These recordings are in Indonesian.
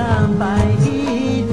三百一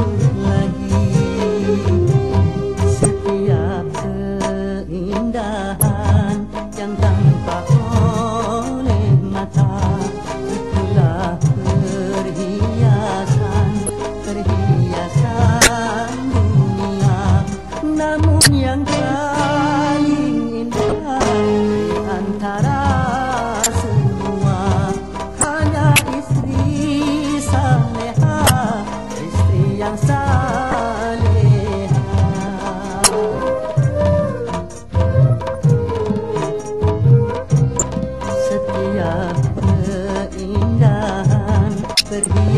servir.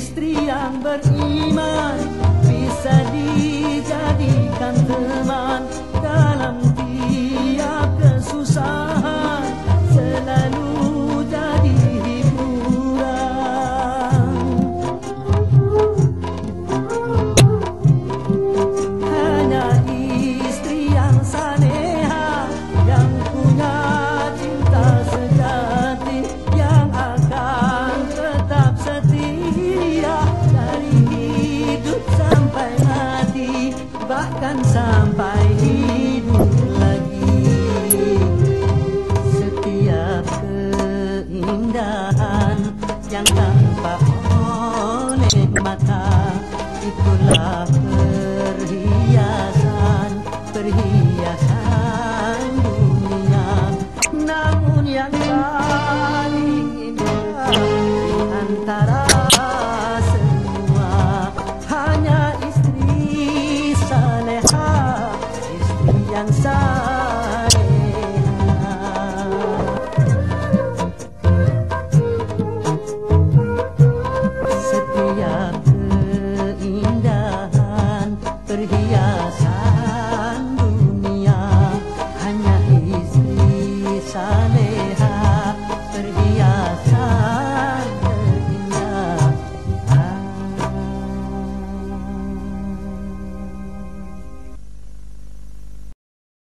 istri yang beriman bisa dijadikan teman. jangan bapak oleh mata ikulah hayat